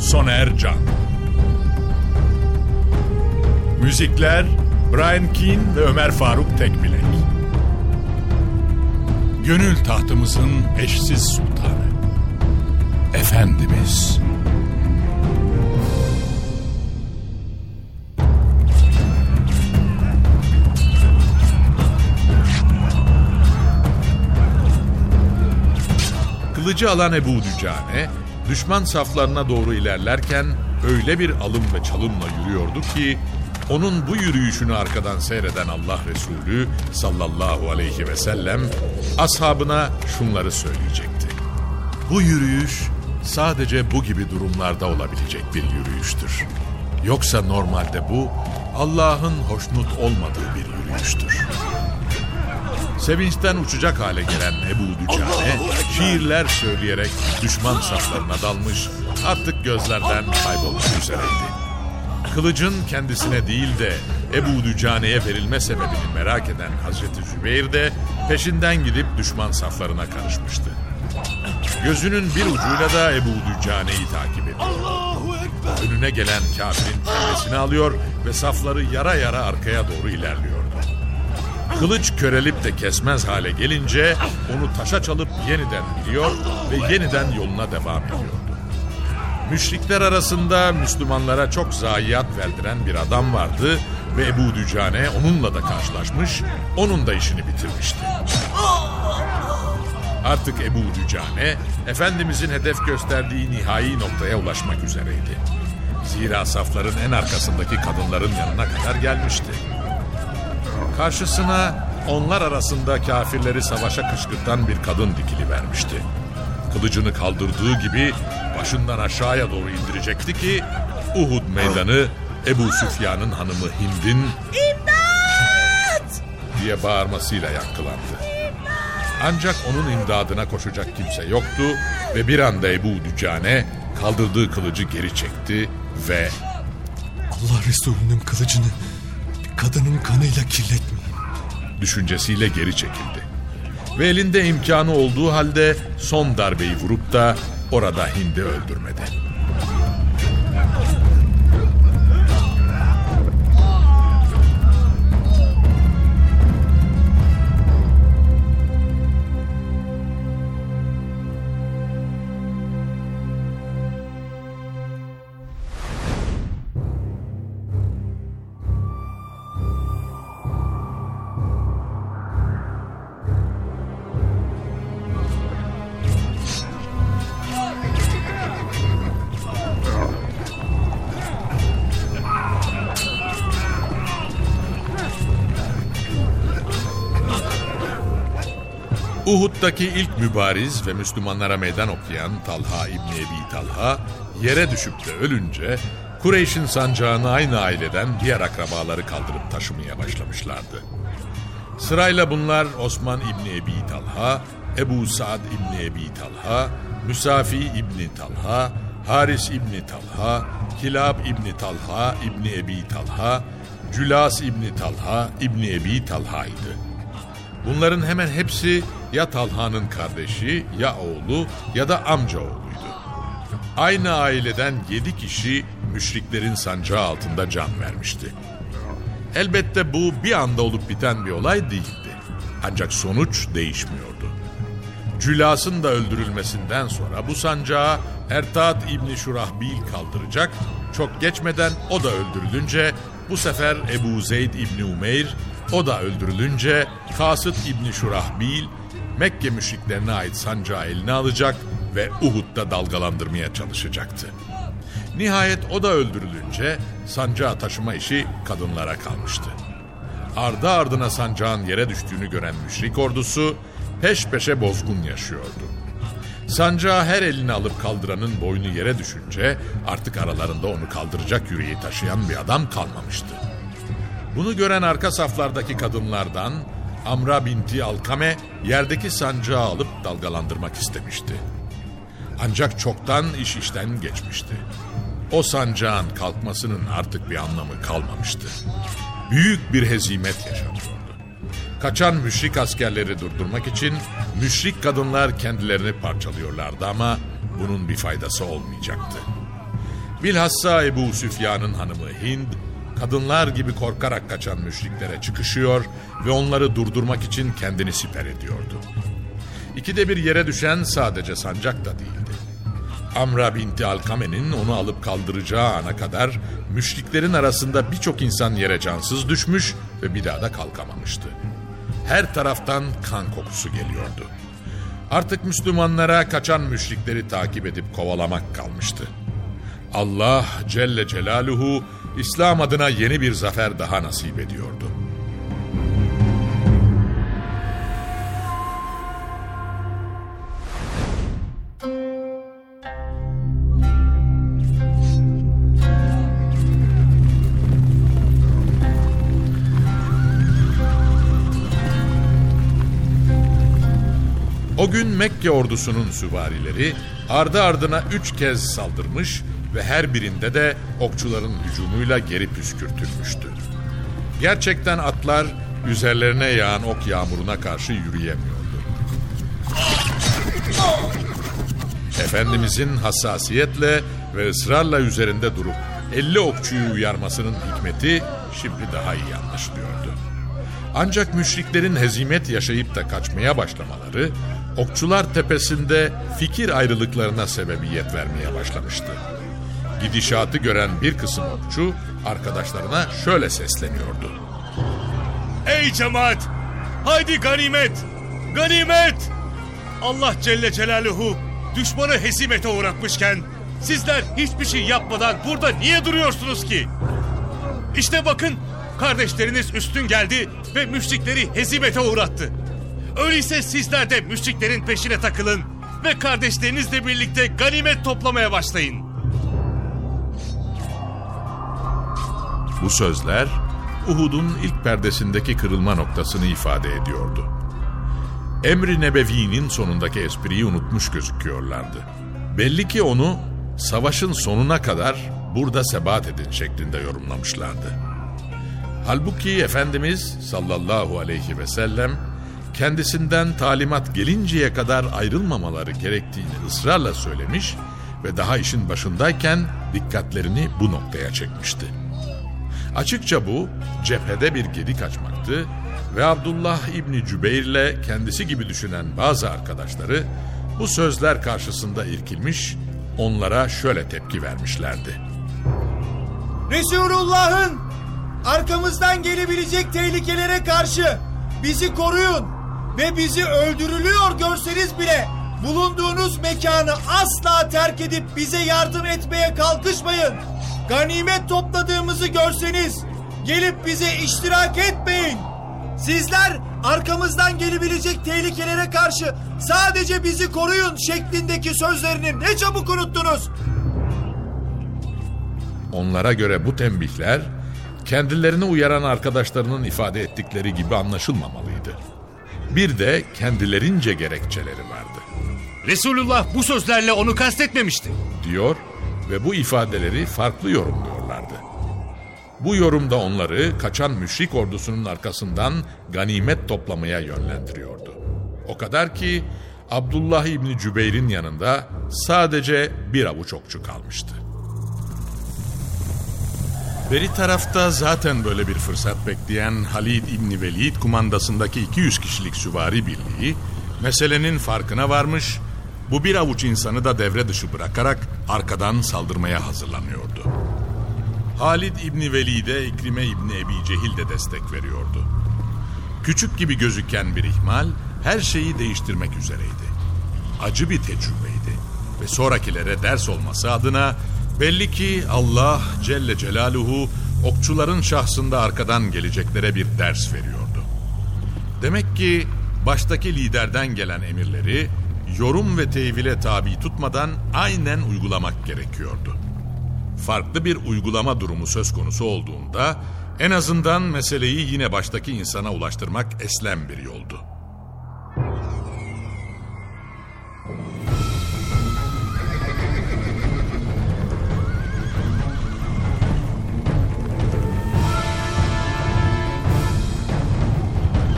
Soner Can. Müzikler Brian Keane ve Ömer Faruk Tekbilek. Gönül tahtımızın eşsiz sultanı. Efendimiz. Kılıcı alan Ebu Dücane, düşman saflarına doğru ilerlerken öyle bir alım ve çalımla yürüyordu ki, onun bu yürüyüşünü arkadan seyreden Allah Resulü sallallahu aleyhi ve sellem ashabına şunları söyleyecekti. Bu yürüyüş sadece bu gibi durumlarda olabilecek bir yürüyüştür. Yoksa normalde bu Allah'ın hoşnut olmadığı bir yürüyüştür. Sevinçten uçacak hale gelen Ebu Dücane şiirler söyleyerek düşman saflarına dalmış artık gözlerden kaybolmak üzereydi. Kılıcın kendisine değil de Ebu Dücane'ye verilme sebebini merak eden Hazreti Zübeyir de peşinden gidip düşman saflarına karışmıştı. Gözünün bir ucuyla da Ebu Dücane'yi takip ediyor. Önüne gelen kafirin kellesini alıyor ve safları yara yara arkaya doğru ilerliyordu. Kılıç körelip de kesmez hale gelince onu taşa çalıp yeniden biliyor ve yeniden yoluna devam ediyordu. Müşrikler arasında Müslümanlara çok zayiat verdiren bir adam vardı ve Ebu Dücane onunla da karşılaşmış, onun da işini bitirmişti. Artık Ebu Dücane, Efendimizin hedef gösterdiği nihai noktaya ulaşmak üzereydi. Zira safların en arkasındaki kadınların yanına kadar gelmişti. Karşısına onlar arasında kafirleri savaşa kışkırtan bir kadın dikili vermişti. Kılıcını kaldırdığı gibi başından aşağıya doğru indirecekti ki Uhud meydanı Ebu Süfyan'ın hanımı Hind'in İmdat! diye bağırmasıyla yankılandı. Ancak onun imdadına koşacak kimse yoktu ve bir anda Ebu Dücane kaldırdığı kılıcı geri çekti ve Allah Resulü'nün kılıcını kadının kanıyla kirletmeyin. düşüncesiyle geri çekildi. Ve elinde imkanı olduğu halde son darbeyi vurup da orada Hind'i öldürmedi. Uhud'daki ilk mübariz ve Müslümanlara meydan okuyan Talha İbni Ebi Talha yere düşüp de ölünce Kureyş'in sancağını aynı aileden diğer akrabaları kaldırıp taşımaya başlamışlardı. Sırayla bunlar Osman İbni Ebi Talha, Ebu Saad İbni Ebi Talha, Müsafi İbni Talha, Haris İbni Talha, Kilab İbni Talha İbni Ebi Talha, Cülas İbni Talha İbni Ebi Talha'ydı. Bunların hemen hepsi ya Talha'nın kardeşi, ya oğlu ya da amca oğluydu. Aynı aileden yedi kişi müşriklerin sancağı altında can vermişti. Elbette bu bir anda olup biten bir olay değildi. Ancak sonuç değişmiyordu. Cülas'ın da öldürülmesinden sonra bu sancağı Ertat İbni Şurahbil kaldıracak. Çok geçmeden o da öldürülünce bu sefer Ebu Zeyd İbni Umeyr o da öldürülünce Kasıt İbni Şurahbil Mekke müşriklerine ait sancağı eline alacak ve Uhud'da dalgalandırmaya çalışacaktı. Nihayet o da öldürülünce sancağı taşıma işi kadınlara kalmıştı. Ardı ardına sancağın yere düştüğünü gören müşrik ordusu peş peşe bozgun yaşıyordu. Sancağı her eline alıp kaldıranın boynu yere düşünce artık aralarında onu kaldıracak yüreği taşıyan bir adam kalmamıştı. Bunu gören arka saflardaki kadınlardan Amra binti Alkame yerdeki sancağı alıp dalgalandırmak istemişti. Ancak çoktan iş işten geçmişti. O sancağın kalkmasının artık bir anlamı kalmamıştı. Büyük bir hezimet yaşanıyordu. Kaçan müşrik askerleri durdurmak için müşrik kadınlar kendilerini parçalıyorlardı ama bunun bir faydası olmayacaktı. Bilhassa Ebu Süfyan'ın hanımı Hind, kadınlar gibi korkarak kaçan müşriklere çıkışıyor ve onları durdurmak için kendini siper ediyordu. İkide bir yere düşen sadece sancak da değildi. Amra binti Alkame'nin onu alıp kaldıracağı ana kadar müşriklerin arasında birçok insan yere cansız düşmüş ve bir daha da kalkamamıştı. Her taraftan kan kokusu geliyordu. Artık Müslümanlara kaçan müşrikleri takip edip kovalamak kalmıştı. Allah Celle Celaluhu İslam adına yeni bir zafer daha nasip ediyordu. O gün Mekke ordusunun süvarileri ardı ardına üç kez saldırmış ve her birinde de okçuların hücumuyla geri püskürtülmüştü. Gerçekten atlar üzerlerine yağan ok yağmuruna karşı yürüyemiyordu. Efendimizin hassasiyetle ve ısrarla üzerinde durup 50 okçuyu uyarmasının hikmeti şimdi daha iyi anlaşılıyordu. Ancak müşriklerin hezimet yaşayıp da kaçmaya başlamaları Okçular tepesinde fikir ayrılıklarına sebebiyet vermeye başlamıştı. Gidişatı gören bir kısım okçu arkadaşlarına şöyle sesleniyordu. Ey cemaat! Haydi ganimet! Ganimet! Allah Celle Celaluhu düşmanı hezimete uğratmışken sizler hiçbir şey yapmadan burada niye duruyorsunuz ki? İşte bakın kardeşleriniz üstün geldi ve müşrikleri hezimete uğrattı. Öyleyse sizler de müşriklerin peşine takılın ve kardeşlerinizle birlikte ganimet toplamaya başlayın. Bu sözler Uhud'un ilk perdesindeki kırılma noktasını ifade ediyordu. Emri Nebevi'nin sonundaki espriyi unutmuş gözüküyorlardı. Belli ki onu savaşın sonuna kadar burada sebat edin şeklinde yorumlamışlardı. Halbuki Efendimiz sallallahu aleyhi ve sellem kendisinden talimat gelinceye kadar ayrılmamaları gerektiğini ısrarla söylemiş ve daha işin başındayken dikkatlerini bu noktaya çekmişti. Açıkça bu cephede bir gedik açmaktı ve Abdullah İbni Cübeyr ile kendisi gibi düşünen bazı arkadaşları bu sözler karşısında irkilmiş, onlara şöyle tepki vermişlerdi. Resulullah'ın arkamızdan gelebilecek tehlikelere karşı bizi koruyun ve bizi öldürülüyor görseniz bile bulunduğunuz mekanı asla terk edip bize yardım etmeye kalkışmayın. Ganimet topladığımızı görseniz gelip bize iştirak etmeyin. Sizler arkamızdan gelebilecek tehlikelere karşı sadece bizi koruyun şeklindeki sözlerini ne çabuk unuttunuz. Onlara göre bu tembihler kendilerini uyaran arkadaşlarının ifade ettikleri gibi anlaşılmamalıydı. Bir de kendilerince gerekçeleri vardı. Resulullah bu sözlerle onu kastetmemişti. Diyor ve bu ifadeleri farklı yorumluyorlardı. Bu yorumda onları kaçan müşrik ordusunun arkasından ganimet toplamaya yönlendiriyordu. O kadar ki Abdullah İbni Cübeyr'in yanında sadece bir avuç okçu kalmıştı. Beri tarafta zaten böyle bir fırsat bekleyen Halid İbni Velid kumandasındaki 200 kişilik süvari birliği meselenin farkına varmış Bu bir avuç insanı da devre dışı bırakarak arkadan saldırmaya hazırlanıyordu. Halid İbni Velid'e İkrime İbni Ebi Cehil de destek veriyordu. Küçük gibi gözüken bir ihmal her şeyi değiştirmek üzereydi. Acı bir tecrübeydi ve sonrakilere ders olması adına belli ki Allah Celle Celaluhu okçuların şahsında arkadan geleceklere bir ders veriyordu. Demek ki baştaki liderden gelen emirleri yorum ve tevhile tabi tutmadan aynen uygulamak gerekiyordu. Farklı bir uygulama durumu söz konusu olduğunda en azından meseleyi yine baştaki insana ulaştırmak eslem bir yoldu.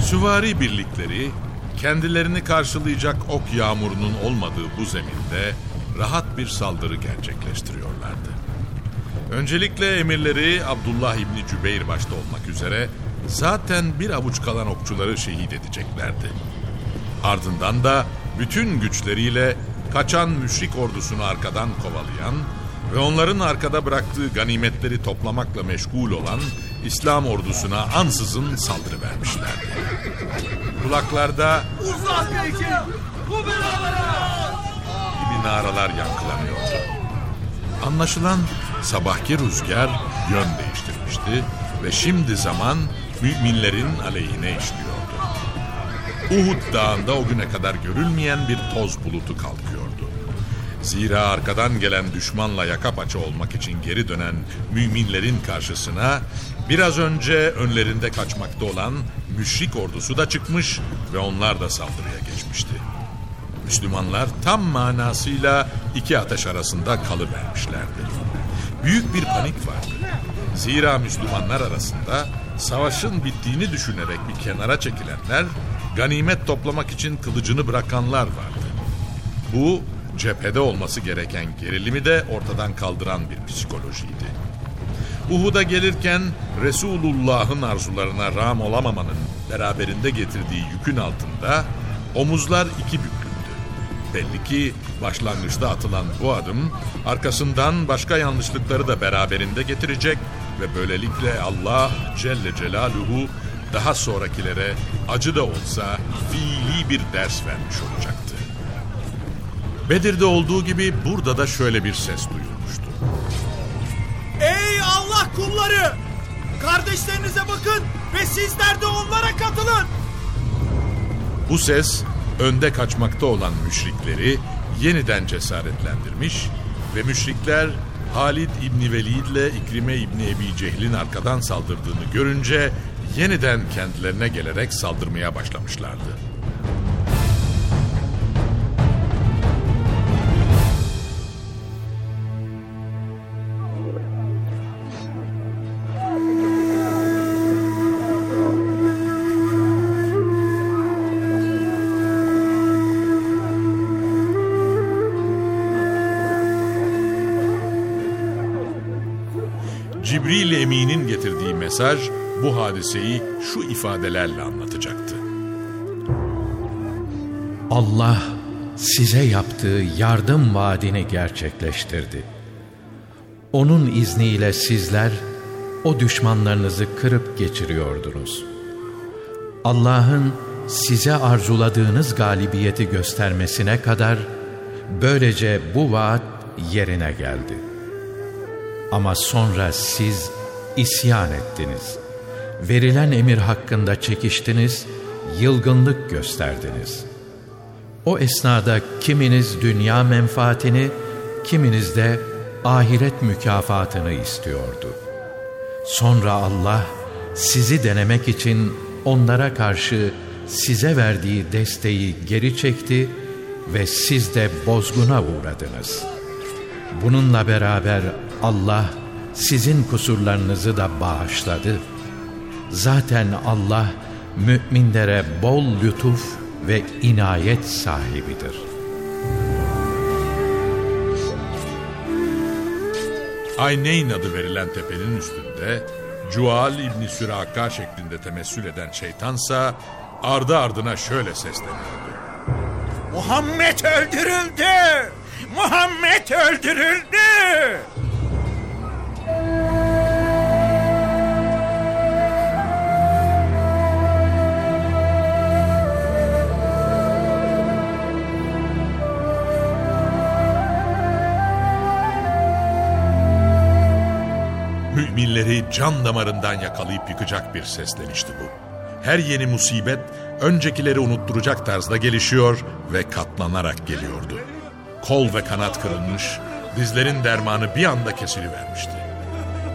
Süvari birlikleri kendilerini karşılayacak ok yağmurunun olmadığı bu zeminde rahat bir saldırı gerçekleştiriyorlardı. Öncelikle emirleri Abdullah İbni Cübeyr başta olmak üzere zaten bir avuç kalan okçuları şehit edeceklerdi. Ardından da bütün güçleriyle kaçan müşrik ordusunu arkadan kovalayan ve onların arkada bıraktığı ganimetleri toplamakla meşgul olan İslam ordusuna ansızın saldırı vermişlerdi. Kulaklarda gibi naralar yankılanıyordu. Anlaşılan sabahki rüzgar yön değiştirmişti ve şimdi zaman müminlerin aleyhine işliyordu. Uhud dağında o güne kadar görülmeyen bir toz bulutu kalkıyordu. Zira arkadan gelen düşmanla yaka paça olmak için geri dönen müminlerin karşısına biraz önce önlerinde kaçmakta olan müşrik ordusu da çıkmış ve onlar da saldırıya geçmişti. Müslümanlar tam manasıyla iki ateş arasında kalıvermişlerdi. Büyük bir panik vardı. Zira Müslümanlar arasında savaşın bittiğini düşünerek bir kenara çekilenler, ganimet toplamak için kılıcını bırakanlar vardı. Bu cephede olması gereken gerilimi de ortadan kaldıran bir psikolojiydi. Uhud'a gelirken Resulullah'ın arzularına ram olamamanın beraberinde getirdiği yükün altında omuzlar iki büklündü. Belli ki başlangıçta atılan bu adım arkasından başka yanlışlıkları da beraberinde getirecek ve böylelikle Allah Celle Celaluhu daha sonrakilere acı da olsa fiili bir ders vermiş olacaktı. Bedir'de olduğu gibi burada da şöyle bir ses duyulmuştu. Kulları! Kardeşlerinize bakın ve sizler de onlara katılın. Bu ses önde kaçmakta olan müşrikleri yeniden cesaretlendirmiş ve müşrikler Halid İbni Velid ile İkrime İbni Ebi Cehil'in arkadan saldırdığını görünce yeniden kendilerine gelerek saldırmaya başlamışlardı. Mesaj bu hadiseyi şu ifadelerle anlatacaktı. Allah size yaptığı yardım vaadini gerçekleştirdi. Onun izniyle sizler o düşmanlarınızı kırıp geçiriyordunuz. Allah'ın size arzuladığınız galibiyeti göstermesine kadar böylece bu vaat yerine geldi. Ama sonra siz isyan ettiniz. Verilen emir hakkında çekiştiniz, yılgınlık gösterdiniz. O esnada kiminiz dünya menfaatini, kiminiz de ahiret mükafatını istiyordu. Sonra Allah sizi denemek için onlara karşı size verdiği desteği geri çekti ve siz de bozguna uğradınız. Bununla beraber Allah sizin kusurlarınızı da bağışladı. Zaten Allah müminlere bol lütuf ve inayet sahibidir. Ayneyn adı verilen tepenin üstünde Cual İbni Süraka şeklinde temessül eden şeytansa ardı ardına şöyle sesleniyordu. Muhammed öldürüldü. Muhammed öldürüldü. Müminleri can damarından yakalayıp yıkacak bir seslenişti bu. Her yeni musibet öncekileri unutturacak tarzda gelişiyor ve katlanarak geliyordu. Kol ve kanat kırılmış, dizlerin dermanı bir anda kesilivermişti.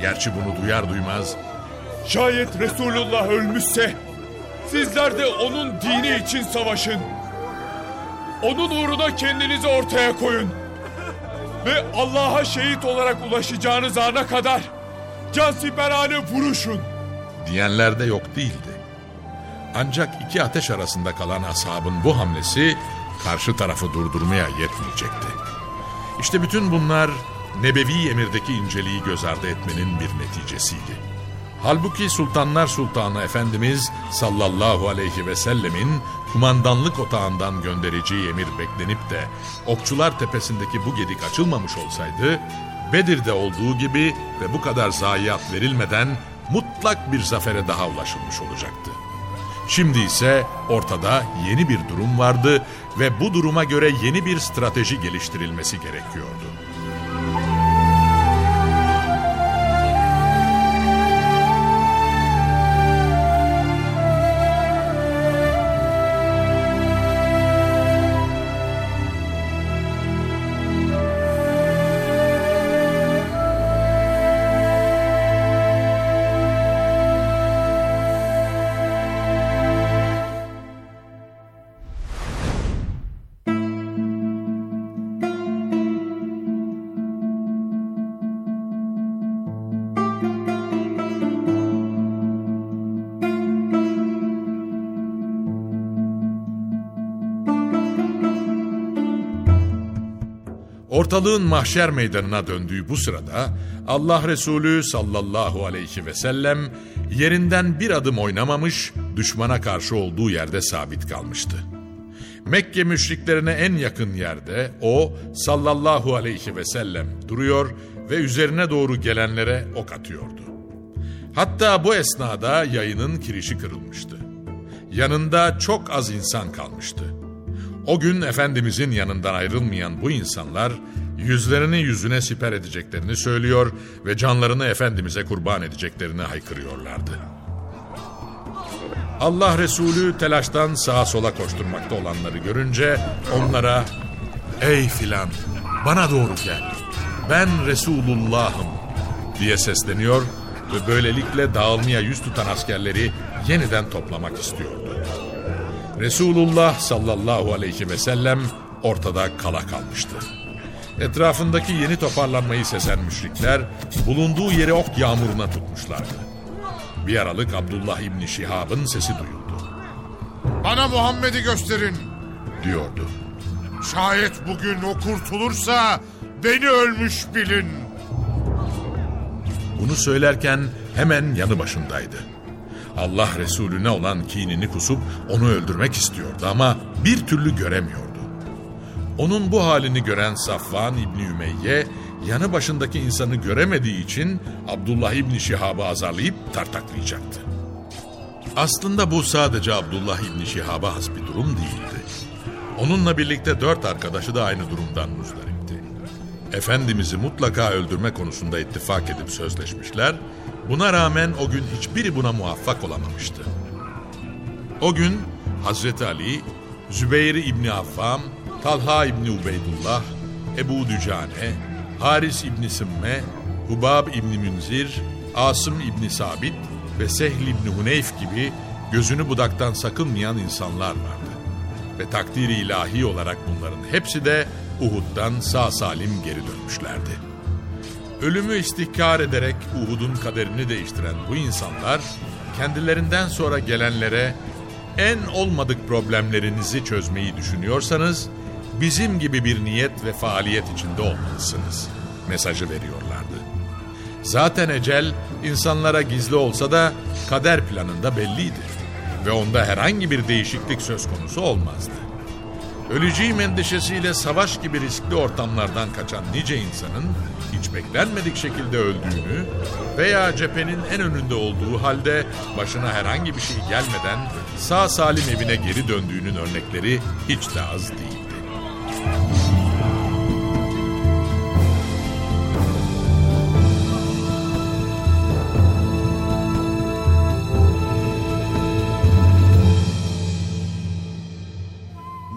Gerçi bunu duyar duymaz Şayet Resulullah ölmüşse sizler de onun dini için savaşın. Onun uğruna kendinizi ortaya koyun. Ve Allah'a şehit olarak ulaşacağınız ana kadar cansiperane vuruşun. diyenler de yok değildi. Ancak iki ateş arasında kalan ashabın bu hamlesi karşı tarafı durdurmaya yetmeyecekti. İşte bütün bunlar Nebevi emirdeki inceliği göz ardı etmenin bir neticesiydi. Halbuki Sultanlar Sultanı Efendimiz sallallahu aleyhi ve sellemin kumandanlık otağından göndereceği emir beklenip de Okçular Tepesi'ndeki bu gedik açılmamış olsaydı Bedir'de olduğu gibi ve bu kadar zayiat verilmeden mutlak bir zafere daha ulaşılmış olacaktı. Şimdi ise ortada yeni bir durum vardı ve bu duruma göre yeni bir strateji geliştirilmesi gerekiyordu. Ortalığın mahşer meydanına döndüğü bu sırada Allah Resulü sallallahu aleyhi ve sellem yerinden bir adım oynamamış, düşmana karşı olduğu yerde sabit kalmıştı. Mekke müşriklerine en yakın yerde o sallallahu aleyhi ve sellem duruyor ve üzerine doğru gelenlere ok atıyordu. Hatta bu esnada yayının kirişi kırılmıştı. Yanında çok az insan kalmıştı. O gün Efendimizin yanından ayrılmayan bu insanlar yüzlerini yüzüne siper edeceklerini söylüyor ve canlarını Efendimiz'e kurban edeceklerini haykırıyorlardı. Allah Resulü telaştan sağa sola koşturmakta olanları görünce onlara ''Ey filan bana doğru gel ben Resulullah'ım'' diye sesleniyor ve böylelikle dağılmaya yüz tutan askerleri yeniden toplamak istiyordu. Resulullah sallallahu aleyhi ve sellem ortada kala kalmıştı. Etrafındaki yeni toparlanmayı sesen müşrikler bulunduğu yeri ok yağmuruna tutmuşlardı. Bir aralık Abdullah İbni Şihab'ın sesi duyuldu. Bana Muhammed'i gösterin Diyordu. Şayet bugün o kurtulursa beni ölmüş bilin. Bunu söylerken hemen yanı başındaydı. Allah Resulüne olan kinini kusup onu öldürmek istiyordu ama bir türlü göremiyordu. Onun bu halini gören Safvan İbni Ümeyye yanı başındaki insanı göremediği için Abdullah İbni Şihab'ı azarlayıp tartaklayacaktı. Aslında bu sadece Abdullah İbni Şihab'a has bir durum değildi. Onunla birlikte dört arkadaşı da aynı durumdan muzdaripti. Efendimiz'i mutlaka öldürme konusunda ittifak edip sözleşmişler. Buna rağmen o gün hiçbiri buna muvaffak olamamıştı. O gün Hazreti Ali, Zübeyir İbni Affam, Talha İbni Ubeydullah, Ebu Dücane, Haris İbni Simme, Hubab İbni Münzir, Asım İbni Sabit ve Sehl İbni Huneyf gibi gözünü budaktan sakınmayan insanlar vardı. Ve takdiri ilahi olarak bunların hepsi de Uhud'dan sağ salim geri dönmüşlerdi. Ölümü istihkar ederek Uhud'un kaderini değiştiren bu insanlar kendilerinden sonra gelenlere en olmadık problemlerinizi çözmeyi düşünüyorsanız bizim gibi bir niyet ve faaliyet içinde olmalısınız mesajı veriyorlardı. Zaten ecel insanlara gizli olsa da kader planında belliydi ve onda herhangi bir değişiklik söz konusu olmazdı. Öleceğim endişesiyle savaş gibi riskli ortamlardan kaçan nice insanın hiç beklenmedik şekilde öldüğünü veya cephenin en önünde olduğu halde başına herhangi bir şey gelmeden sağ salim evine geri döndüğünün örnekleri hiç de az değildi.